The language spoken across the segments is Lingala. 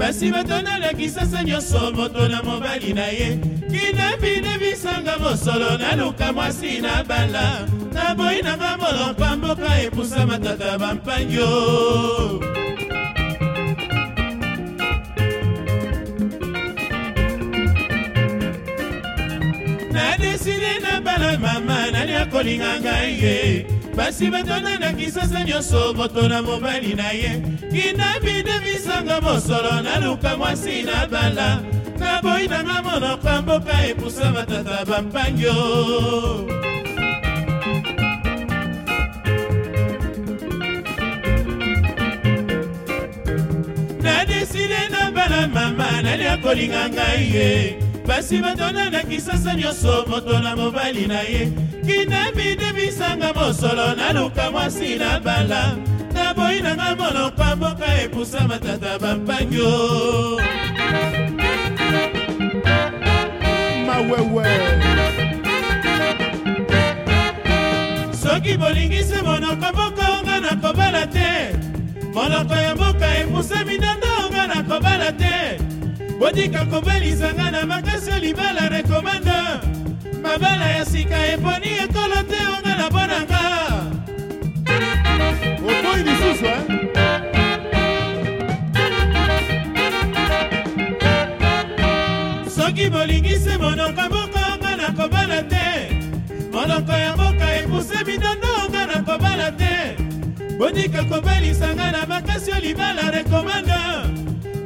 kasi bato nalakisasa nyonso moto na mobali na ye kinebi nebisanga mosolo naluka mwasi na bala naboyi nanga molompa mboka epusa matata bampangio nadeside na bala mama nali akolinganga ye pasi batonda na kisasa nyonso moto na mobali na ye kinabi de misanga mosolo naluka mwasi na bala naboyi nanga monoko ya mboka epusa batata bampangi o nadeside na bala mama nali akolinga ngai ye pasi batonda na kisasa nyonso moto na mobali na ye soki nabidebisanga mosolo naluka mwasi na bala naboyi nanga monokwa mboka epusa matata bampangyo mawewe soki bolingisi monoko moko nga na kobala te monoko ya mboka epusa mindondo nga na kobala te botika kobelisanga na maka mabala ya sika eponi ekolo te ongala mpo na nga okoyi lisusu soki bolingisi monoko moko onga na kobala te monoko ya mboka epuse bidondo onga na kobala te botika kobelisanga na makasi o libala rekomanda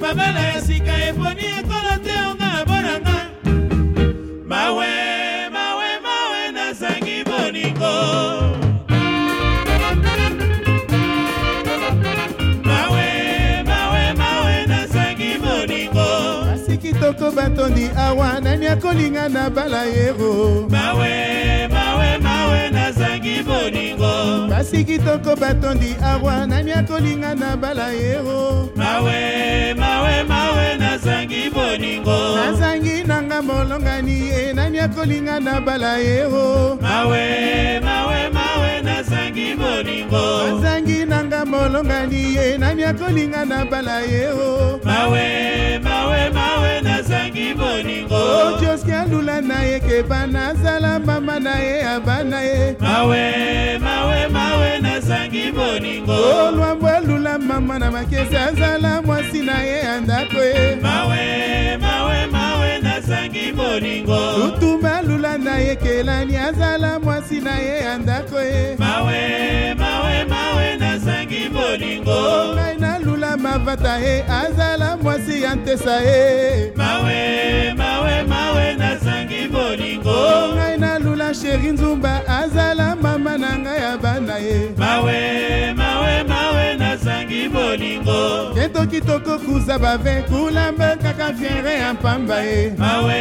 mabala ya sika eponi ekolo te onga abonanga mawe batondi awa nani akolinga na bala yero mawe mawe mawe nazangi boningo basi kitoko batondi awa nani akolinga na bala yero mawe mawe mawe nazangi boningo nazangi nanga molongani e nani akolinga na bala yero mawe mawe mawe nazangi boningo nazangi nanga molongani ye nani akolinga na bala yero mawe akoki bolingo o oh, joskia lula na ye keba nazala mama na ye aba na ye mawe mawe mawe nazangi bolingo o oh, lwambo elula mama na makesi azala mwasi na ye andako ye mawe mawe mawe nazangi bolingo tutuma lula na ye kelani azala mwasi na ye andako ye mawe mawe mawe nazangi bolingo ngai oh, na avata ye azala mwasi ya ntesa ye mawe mawe mawe nazangi bolingo oh, ngai nalula sheri nzumba azala mama na ngai ya bana ye mawe mawe mawe nazangi bolingo keto kitoko kuza bave kulamba kaka fiere ya pamba ye mawe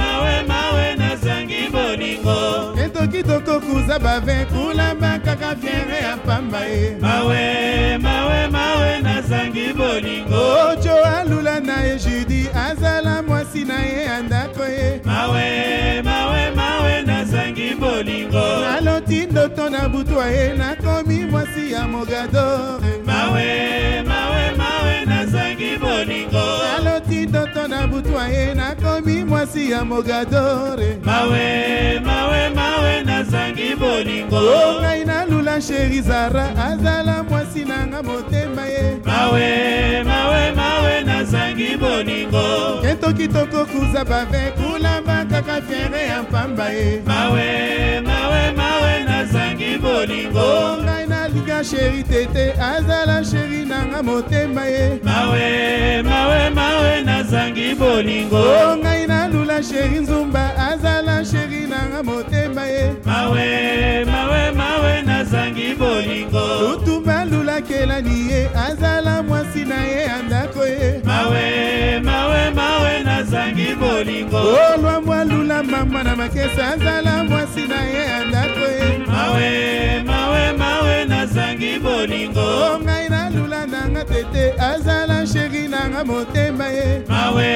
mawe mawe nazangi bolingo keto kitoko kuza bave kulamba kaka fiere ya pamba ye mawe mawe bolingo joa lula na ye judi azala mwasi na ye andako ye mawe mawe mawe nazangi bolingo naloti ndoto na butwa ye nakomi mwasi ya mogadore mawe mawe mawe nazangi bolingo naloti ndoto na butwa ye nakomi mwasi ya mogadore mawe mawe mawe nazangi bolingo ngai nalula sheri zara azala mwasi nanga motema ye mawe kitoko kuzaba ve kulamba kaka fiere ya pamba ye mawe mawe mawe nazangi bolingo ngai nalinga sheri tete azala sheri nanga motema ye mawe mawe mawe nazangi bolingo oh, ngai nalula sheri nzumba azala sheri nanga motema ye mawe mawe mawe nazangi bolingo lutumba lulakelani ye azala mwasi na ye ya ndako ye mawe, mawe esengi bolingo olwa oh, mwalula mama na makesa azala mwasi na ye ya ndako ye mawe mawe mawe nazangi bolingo oh, ngai nalula nanga tete azala sheri nanga motema ye mawe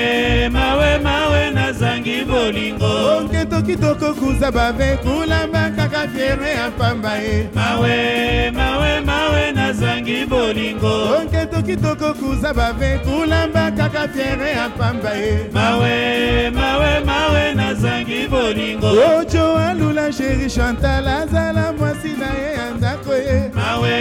mawe mawe nazangi bolingo onketo kitoko kuza babe kulamba kaka fiere ya pamba ye mawe mawe mawe nazangi bolingo onketo kitoko kuza babe kulamba kaka fiere ya pamba ye mawe mawe mawe nazangi bolingo ojo alula sheri chantal azala mwasi na ye ya ndako ye mawe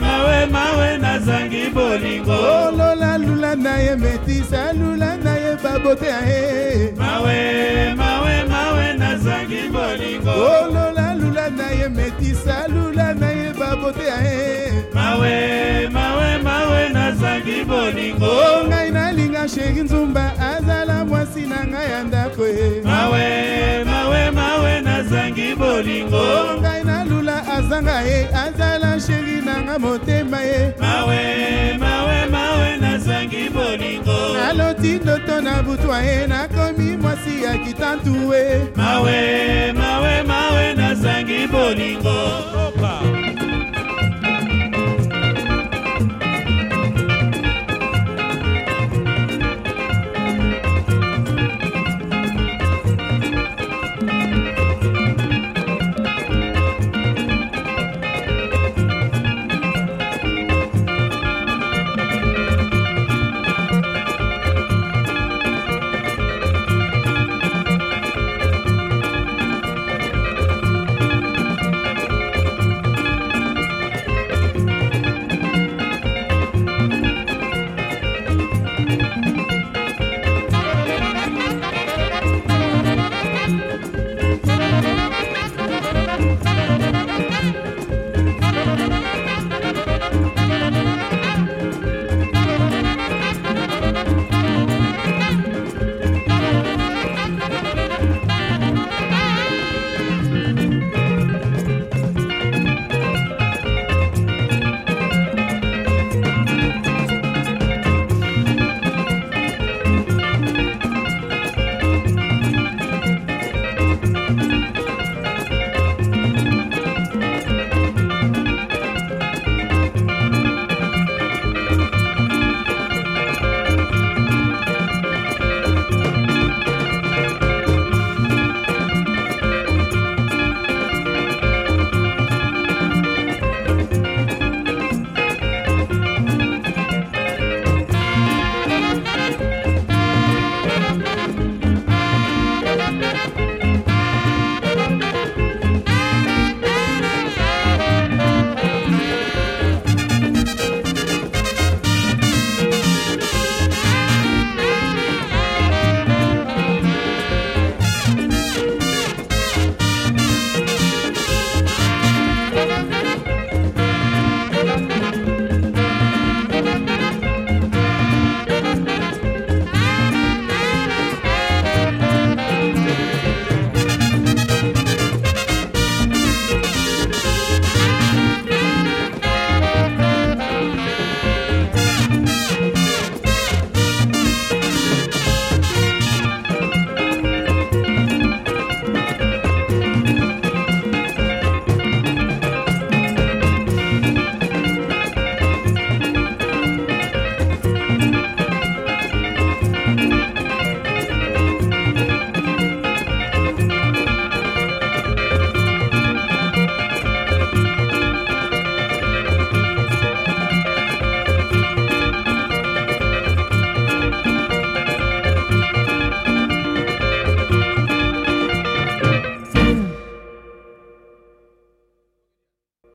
mawe mawe nazangi bolingo olola lula lula na ye metisa lula na ye babote ya ye mawe mawe mawe nazangi bolingo olola lula na ye metisa lula na ye babote ya ye mawe mawe mawe nazangi bolingo o ngai nalinga sheri nzumba azala mwasi na ngai ya ndako ye mawe mawe mawe nazangi bolingo o ngai nalula azanga ye azala sheri na ngai motema ye mawe nati ndoto na butwa ye nakomi mwasi ya kitantue mawe mawe mawe nazangi bolingo